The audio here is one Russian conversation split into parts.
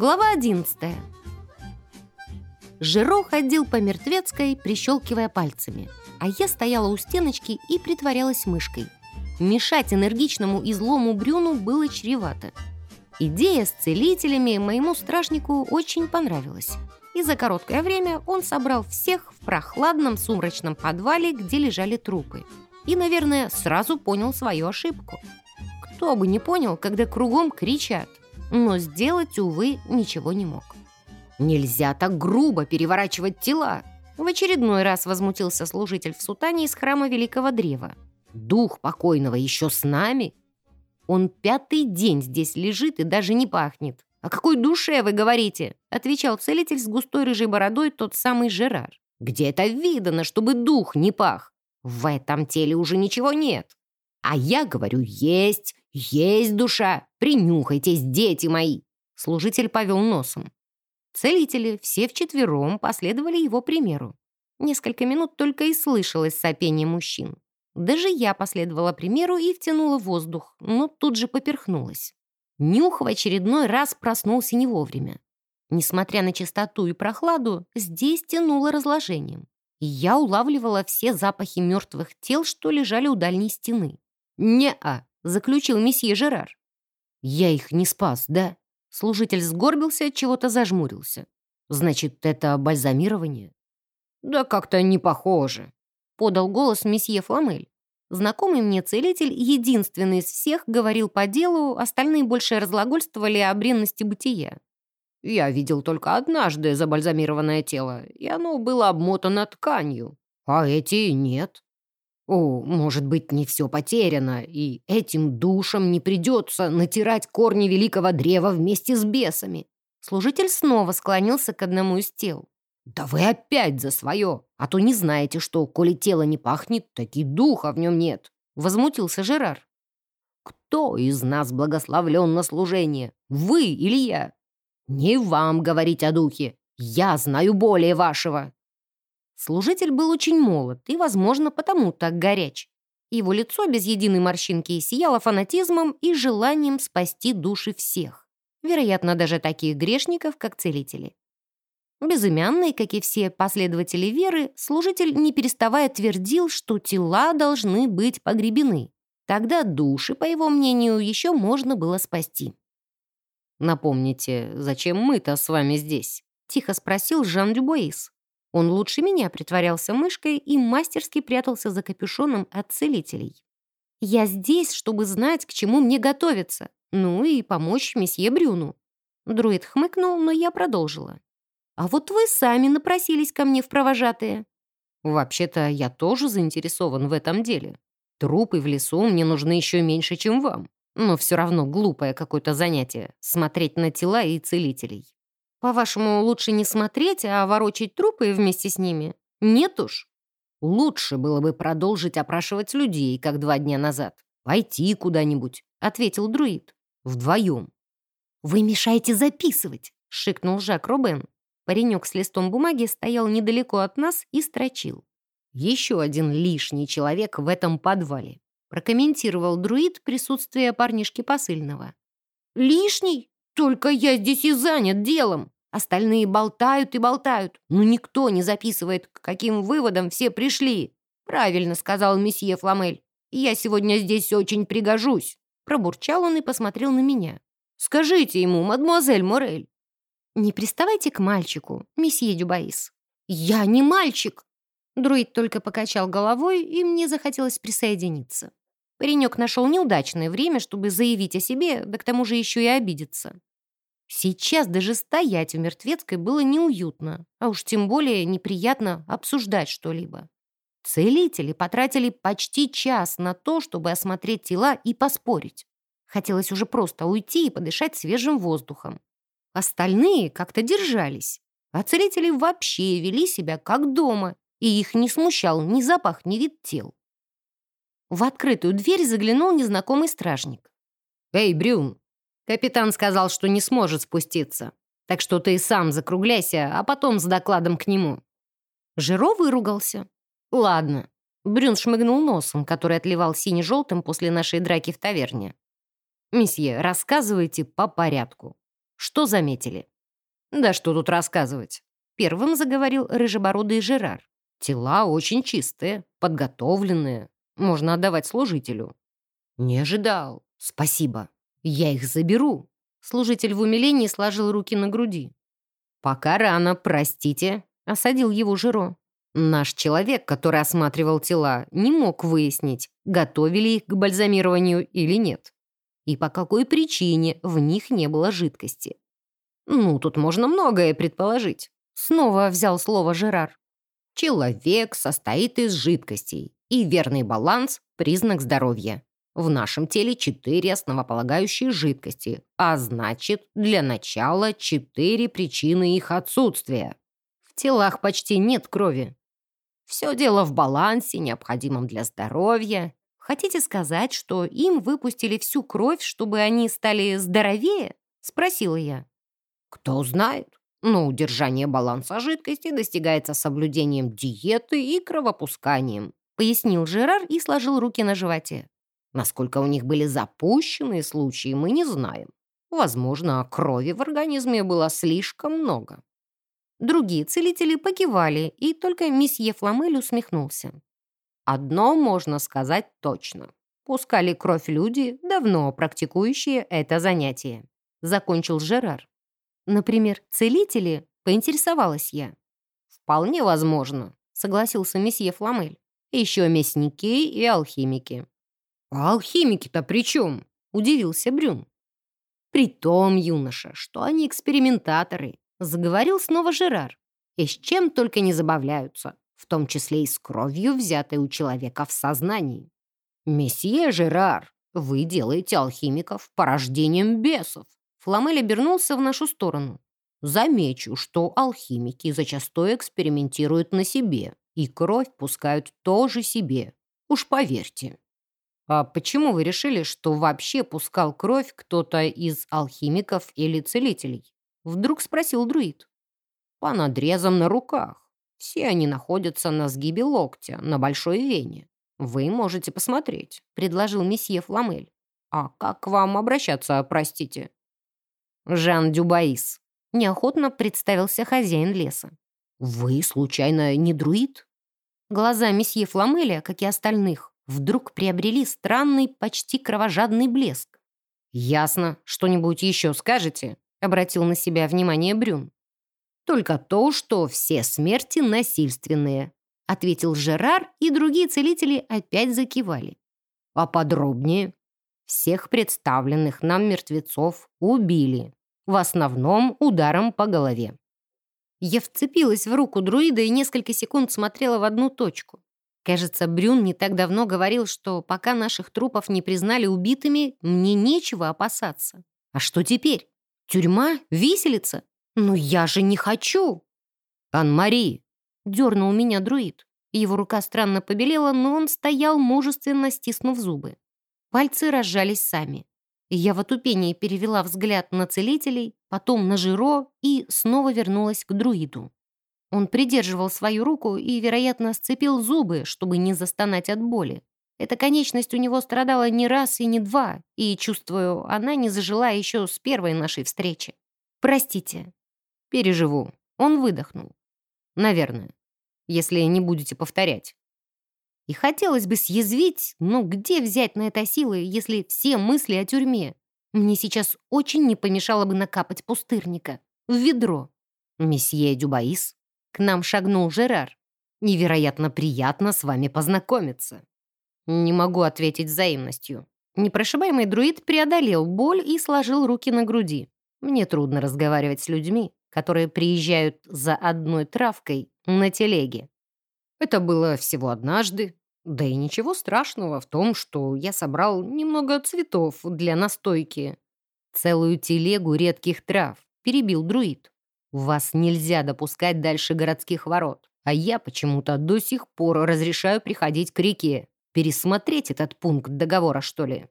Глава 11. Жиро ходил по мертвецкой, прищелкивая пальцами, а я стояла у стеночки и притворялась мышкой. Мешать энергичному и злому Брюну было чревато. Идея с целителями моему страшнику очень понравилась. И за короткое время он собрал всех в прохладном сумрачном подвале, где лежали трупы. И, наверное, сразу понял свою ошибку. Кто бы не понял, когда кругом кричат – но сделать, увы, ничего не мог. «Нельзя так грубо переворачивать тела!» В очередной раз возмутился служитель в сутане из храма Великого Древа. «Дух покойного еще с нами?» «Он пятый день здесь лежит и даже не пахнет. О какой душе вы говорите?» отвечал целитель с густой рыжей бородой, тот самый Жерар. «Где это видано, чтобы дух не пах? В этом теле уже ничего нет. А я говорю, есть, есть душа. Принюхайтесь, дети мои!» Служитель повел носом. Целители все вчетвером последовали его примеру. Несколько минут только и слышалось сопение мужчин. Даже я последовала примеру и втянула воздух, но тут же поперхнулась. Нюх в очередной раз проснулся не вовремя. Несмотря на чистоту и прохладу, здесь тянуло разложением. Я улавливала все запахи мертвых тел, что лежали у дальней стены. «Не-а», — заключил месье Жерар. «Я их не спас, да?» Служитель сгорбился, от чего-то зажмурился. «Значит, это бальзамирование?» «Да как-то не похоже», — подал голос месье Фламель. Знакомый мне целитель, единственный из всех, говорил по делу, остальные больше разглагольствовали о бренности бытия. «Я видел только однажды забальзамированное тело, и оно было обмотано тканью, а эти нет». О, может быть, не все потеряно, и этим душам не придется натирать корни великого древа вместе с бесами. Служитель снова склонился к одному из тел. «Да вы опять за свое! А то не знаете, что, коли тело не пахнет, так и духа в нем нет!» Возмутился Жерар. «Кто из нас благословлен на служение? Вы или я? Не вам говорить о духе. Я знаю более вашего!» Служитель был очень молод и, возможно, потому так горяч. Его лицо без единой морщинки сияло фанатизмом и желанием спасти души всех. Вероятно, даже таких грешников, как целители. Безымянный, как и все последователи веры, служитель, не переставая, твердил, что тела должны быть погребены. Тогда души, по его мнению, еще можно было спасти. «Напомните, зачем мы-то с вами здесь?» — тихо спросил Жан Дюбоис. Он лучше меня притворялся мышкой и мастерски прятался за капюшоном от целителей. «Я здесь, чтобы знать, к чему мне готовиться, ну и помочь месье Брюну». Друид хмыкнул, но я продолжила. «А вот вы сами напросились ко мне в провожатые». «Вообще-то я тоже заинтересован в этом деле. Трупы в лесу мне нужны еще меньше, чем вам. Но все равно глупое какое-то занятие — смотреть на тела и целителей». По-вашему, лучше не смотреть, а ворочать трупы вместе с ними? Нет уж. Лучше было бы продолжить опрашивать людей, как два дня назад. Пойти куда-нибудь, — ответил друид. Вдвоем. «Вы мешаете записывать», — шикнул Жак Робен. Паренек с листом бумаги стоял недалеко от нас и строчил. «Еще один лишний человек в этом подвале», — прокомментировал друид присутствие парнишки посыльного. «Лишний? Только я здесь и занят делом. Остальные болтают и болтают, но никто не записывает, к каким выводам все пришли. Правильно сказал месье Фламель. Я сегодня здесь очень пригожусь. Пробурчал он и посмотрел на меня. Скажите ему, мадемуазель Морель. Не приставайте к мальчику, месье Дюбаис. Я не мальчик. Друид только покачал головой, и мне захотелось присоединиться. Паренек нашел неудачное время, чтобы заявить о себе, да к тому же еще и обидеться. Сейчас даже стоять в мертвецкой было неуютно, а уж тем более неприятно обсуждать что-либо. Целители потратили почти час на то, чтобы осмотреть тела и поспорить. Хотелось уже просто уйти и подышать свежим воздухом. Остальные как-то держались, а целители вообще вели себя как дома, и их не смущал ни запах, ни вид тел. В открытую дверь заглянул незнакомый стражник. «Эй, Брюн, Капитан сказал, что не сможет спуститься. Так что ты сам закругляйся, а потом с докладом к нему». Жиро выругался. «Ладно». Брюн шмыгнул носом, который отливал сине-желтым после нашей драки в таверне. «Месье, рассказывайте по порядку. Что заметили?» Да что тут рассказывать? Первым заговорил рыжебородый Жерар. Тела очень чистые, подготовленные. Можно отдавать служителю. Не ожидал. Спасибо. Я их заберу. Служитель в умилении сложил руки на груди. «Пока рано, простите», — осадил его Жиро. Наш человек, который осматривал тела, не мог выяснить, готовили их к бальзамированию или нет. И по какой причине в них не было жидкости. Ну, тут можно многое предположить. Снова взял слово Жерар. Человек состоит из жидкостей, и верный баланс – признак здоровья. В нашем теле четыре основополагающие жидкости, а значит, для начала четыре причины их отсутствия. В телах почти нет крови. Все дело в балансе, необходимом для здоровья. Хотите сказать, что им выпустили всю кровь, чтобы они стали здоровее? Спросила я. Кто знает. Но удержание баланса жидкости достигается соблюдением диеты и кровопусканием, пояснил Жерар и сложил руки на животе. Насколько у них были запущенные случаи, мы не знаем. Возможно, крови в организме было слишком много. Другие целители покивали, и только месье Фламель усмехнулся. Одно можно сказать точно. Пускали кровь люди, давно практикующие это занятие. Закончил Жерар. Например, целители, поинтересовалась я. Вполне возможно, согласился месье Фламель. Еще мясники и алхимики. «А алхимики-то при чем?» — удивился Брюн. «При том, юноша, что они экспериментаторы», — заговорил снова Жерар. «И с чем только не забавляются, в том числе и с кровью, взятой у человека в сознании. Месье Жерар, вы делаете алхимиков порождением бесов». Фламель обернулся в нашу сторону. «Замечу, что алхимики зачастую экспериментируют на себе, и кровь пускают тоже себе. Уж поверьте». «А почему вы решили, что вообще пускал кровь кто-то из алхимиков или целителей?» Вдруг спросил друид. «По надрезам на руках. Все они находятся на сгибе локтя, на большой вене. Вы можете посмотреть», — предложил месье Фламель. «А как к вам обращаться, простите?» «Жан Дюбаис», — неохотно представился хозяин леса. «Вы, случайно, не друид?» Глаза месье Фламеля, как и остальных, вдруг приобрели странный, почти кровожадный блеск. «Ясно. Что-нибудь еще скажете?» — обратил на себя внимание Брюн. «Только то, что все смерти насильственные», — ответил Жерар, и другие целители опять закивали. «А подробнее?» «Всех представленных нам мертвецов убили, в основном ударом по голове». Я вцепилась в руку друида и несколько секунд смотрела в одну точку. Кажется, Брюн не так давно говорил, что пока наших трупов не признали убитыми, мне нечего опасаться. А что теперь? Тюрьма? Виселица? Ну я же не хочу! «Ан-Мари!» — дернул меня друид. Его рука странно побелела, но он стоял, мужественно стиснув зубы. Пальцы разжались сами. Я в отупении перевела взгляд на целителей, потом на Жиро и снова вернулась к друиду. Он придерживал свою руку и, вероятно, сцепил зубы, чтобы не застонать от боли. Эта конечность у него страдала не раз и не два, и, чувствую, она не зажила еще с первой нашей встречи. «Простите». «Переживу». Он выдохнул. «Наверное, если не будете повторять». И хотелось бы съязвить, но где взять на это силы, если все мысли о тюрьме? Мне сейчас очень не помешало бы накапать пустырника. В ведро. Месье Дюбаис к нам шагнул Жерар. «Невероятно приятно с вами познакомиться». Не могу ответить взаимностью. Непрошибаемый друид преодолел боль и сложил руки на груди. Мне трудно разговаривать с людьми, которые приезжают за одной травкой на телеге. Это было всего однажды. Да и ничего страшного в том, что я собрал немного цветов для настойки. Целую телегу редких трав, перебил друид. Вас нельзя допускать дальше городских ворот. А я почему-то до сих пор разрешаю приходить к реке. Пересмотреть этот пункт договора, что ли?»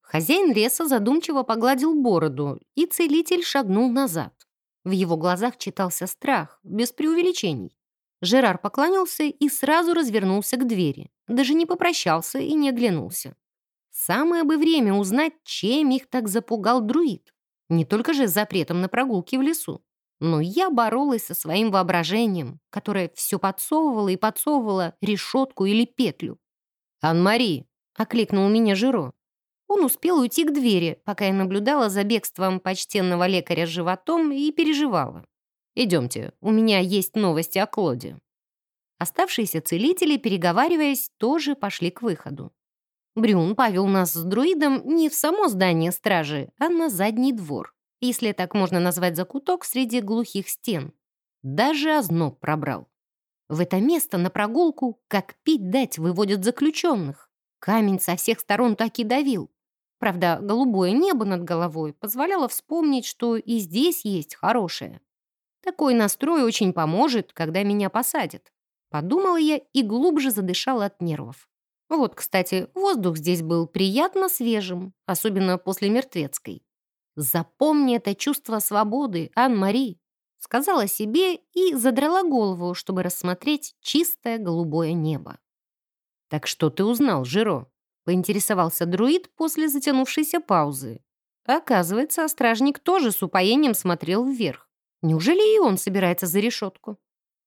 Хозяин леса задумчиво погладил бороду, и целитель шагнул назад. В его глазах читался страх, без преувеличений. Жерар поклонился и сразу развернулся к двери. Даже не попрощался и не оглянулся. Самое бы время узнать, чем их так запугал друид. Не только же запретом на прогулки в лесу. Но я боролась со своим воображением, которое все подсовывало и подсовывало решетку или петлю. «Ан-Мари!» — окликнул меня Жиро. Он успел уйти к двери, пока я наблюдала за бегством почтенного лекаря с животом и переживала. «Идемте, у меня есть новости о Клоде». Оставшиеся целители, переговариваясь, тоже пошли к выходу. Брюн повел нас с друидом не в само здание стражи, а на задний двор, если так можно назвать закуток среди глухих стен. Даже озноб пробрал. В это место на прогулку, как пить дать, выводят заключенных. Камень со всех сторон так и давил. Правда, голубое небо над головой позволяло вспомнить, что и здесь есть хорошее. Такой настрой очень поможет, когда меня посадят. Подумала я и глубже задышала от нервов. Вот, кстати, воздух здесь был приятно свежим, особенно после мертвецкой. «Запомни это чувство свободы, Ан-Мари», сказала себе и задрала голову, чтобы рассмотреть чистое голубое небо. «Так что ты узнал, Жиро?» — поинтересовался друид после затянувшейся паузы. Оказывается, стражник тоже с упоением смотрел вверх. Неужели и он собирается за решетку?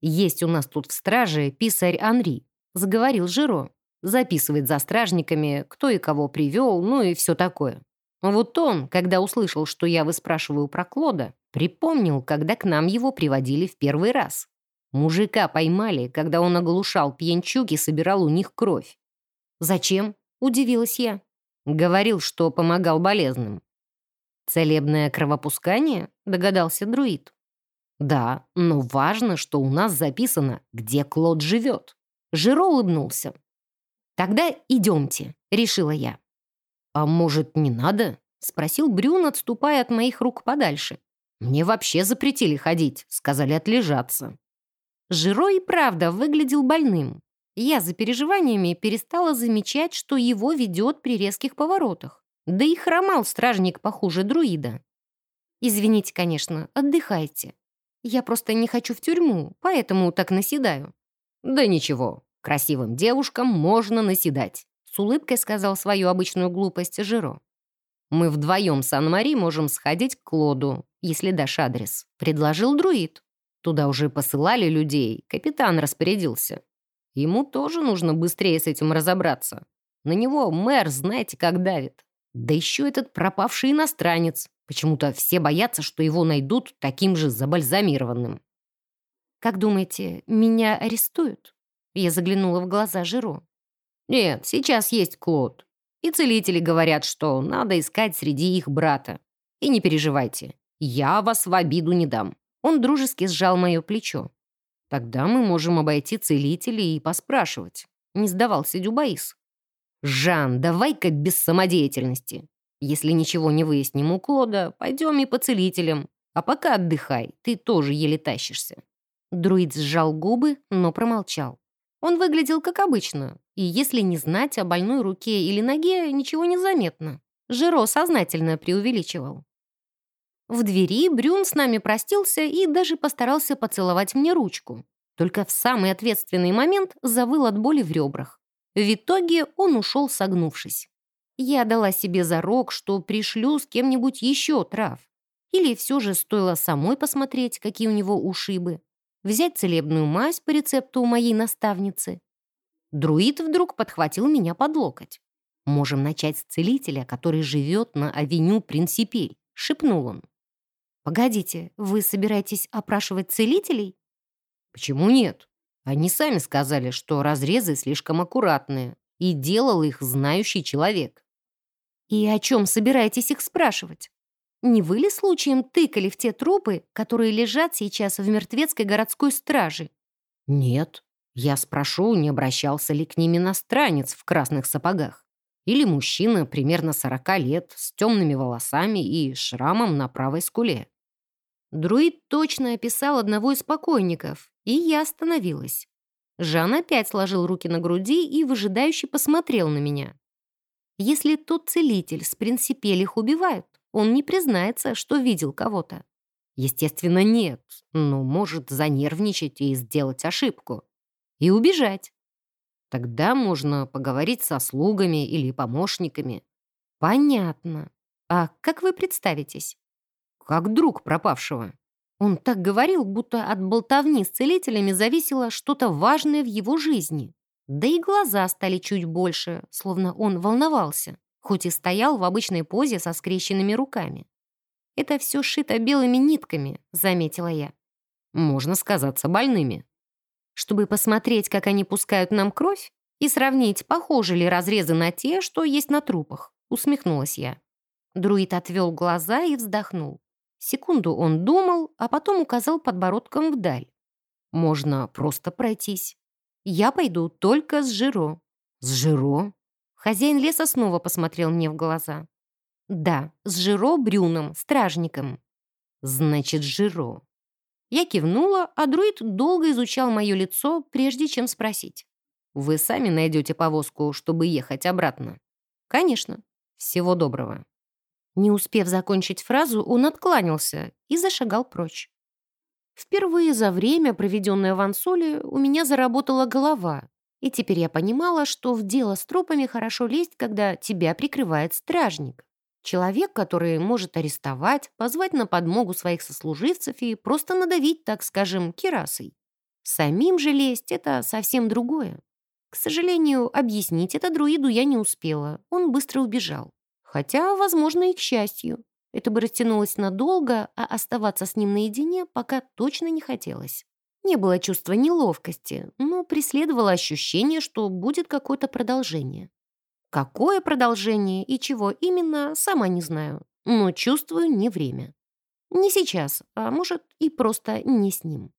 «Есть у нас тут в страже писарь Анри», — заговорил Жиро. Записывает за стражниками, кто и кого привел, ну и все такое. Вот он, когда услышал, что я выспрашиваю про Клода, припомнил, когда к нам его приводили в первый раз. Мужика поймали, когда он оглушал пьянчук и собирал у них кровь. «Зачем?» — удивилась я. Говорил, что помогал болезным. «Целебное кровопускание?» — догадался друид. «Да, но важно, что у нас записано, где Клод живет». Жиро улыбнулся. «Тогда идемте», — решила я. «А может, не надо?» — спросил Брюн, отступая от моих рук подальше. «Мне вообще запретили ходить, сказали отлежаться». Жиро и правда выглядел больным. Я за переживаниями перестала замечать, что его ведет при резких поворотах. Да и хромал стражник похуже друида. «Извините, конечно, отдыхайте. Я просто не хочу в тюрьму, поэтому так наседаю». «Да ничего, красивым девушкам можно наседать», с улыбкой сказал свою обычную глупость Жиро. «Мы вдвоем с Ан-Мари можем сходить к Клоду, если дашь адрес», — предложил друид. Туда уже посылали людей, капитан распорядился. Ему тоже нужно быстрее с этим разобраться. На него мэр, знаете, как давит. Да еще этот пропавший иностранец. Почему-то все боятся, что его найдут таким же забальзамированным. «Как думаете, меня арестуют?» Я заглянула в глаза Жиро. «Нет, сейчас есть Клод. И целители говорят, что надо искать среди их брата. И не переживайте, я вас в обиду не дам». Он дружески сжал мое плечо. «Тогда мы можем обойти целителей и поспрашивать», — не сдавался Дюбаис. «Жан, давай-ка без самодеятельности. Если ничего не выясним у Клода, пойдем и по целителям. А пока отдыхай, ты тоже еле тащишься». Друид сжал губы, но промолчал. Он выглядел как обычно, и если не знать о больной руке или ноге, ничего не заметно. Жиро сознательно преувеличивал. В двери Брюн с нами простился и даже постарался поцеловать мне ручку. Только в самый ответственный момент завыл от боли в ребрах. В итоге он ушел согнувшись. Я дала себе зарок, что пришлю с кем-нибудь еще трав. Или все же стоило самой посмотреть, какие у него ушибы. Взять целебную мазь по рецепту моей наставницы. Друид вдруг подхватил меня под локоть. «Можем начать с целителя, который живет на авеню Принципель», — шепнул он. «Погодите, вы собираетесь опрашивать целителей?» «Почему нет? Они сами сказали, что разрезы слишком аккуратные, и делал их знающий человек». «И о чем собираетесь их спрашивать? Не вы ли случаем тыкали в те трупы, которые лежат сейчас в мертвецкой городской страже?» «Нет. Я спрошу, не обращался ли к ним иностранец в красных сапогах. Или мужчина примерно сорока лет с темными волосами и шрамом на правой скуле. Друид точно описал одного из покойников, и я остановилась. Жан опять сложил руки на груди и выжидающе посмотрел на меня. Если тот целитель с принципель их убивают, он не признается, что видел кого-то. Естественно, нет, но может занервничать и сделать ошибку. И убежать. Тогда можно поговорить со слугами или помощниками. Понятно. А как вы представитесь? Как друг пропавшего. Он так говорил, будто от болтовни с целителями зависело что-то важное в его жизни. Да и глаза стали чуть больше, словно он волновался, хоть и стоял в обычной позе со скрещенными руками. «Это все шито белыми нитками», — заметила я. «Можно сказаться больными». «Чтобы посмотреть, как они пускают нам кровь, и сравнить, похожи ли разрезы на те, что есть на трупах», — усмехнулась я. Друид отвел глаза и вздохнул. Секунду он думал, а потом указал подбородком вдаль. «Можно просто пройтись. Я пойду только с Жиро». «С Жиро?» Хозяин леса снова посмотрел мне в глаза. «Да, с Жиро Брюном, стражником». «Значит, Жиро». Я кивнула, а друид долго изучал мое лицо, прежде чем спросить. «Вы сами найдете повозку, чтобы ехать обратно?» «Конечно. Всего доброго». Не успев закончить фразу, он откланялся и зашагал прочь. Впервые за время, проведенное в Ансоле, у меня заработала голова, и теперь я понимала, что в дело с трупами хорошо лезть, когда тебя прикрывает стражник. Человек, который может арестовать, позвать на подмогу своих сослуживцев и просто надавить, так скажем, кирасой. Самим же лезть — это совсем другое. К сожалению, объяснить это друиду я не успела, он быстро убежал. Хотя, возможно, и к счастью. Это бы растянулось надолго, а оставаться с ним наедине пока точно не хотелось. Не было чувства неловкости, но преследовало ощущение, что будет какое-то продолжение. Какое продолжение и чего именно, сама не знаю, но чувствую не время. Не сейчас, а может и просто не с ним.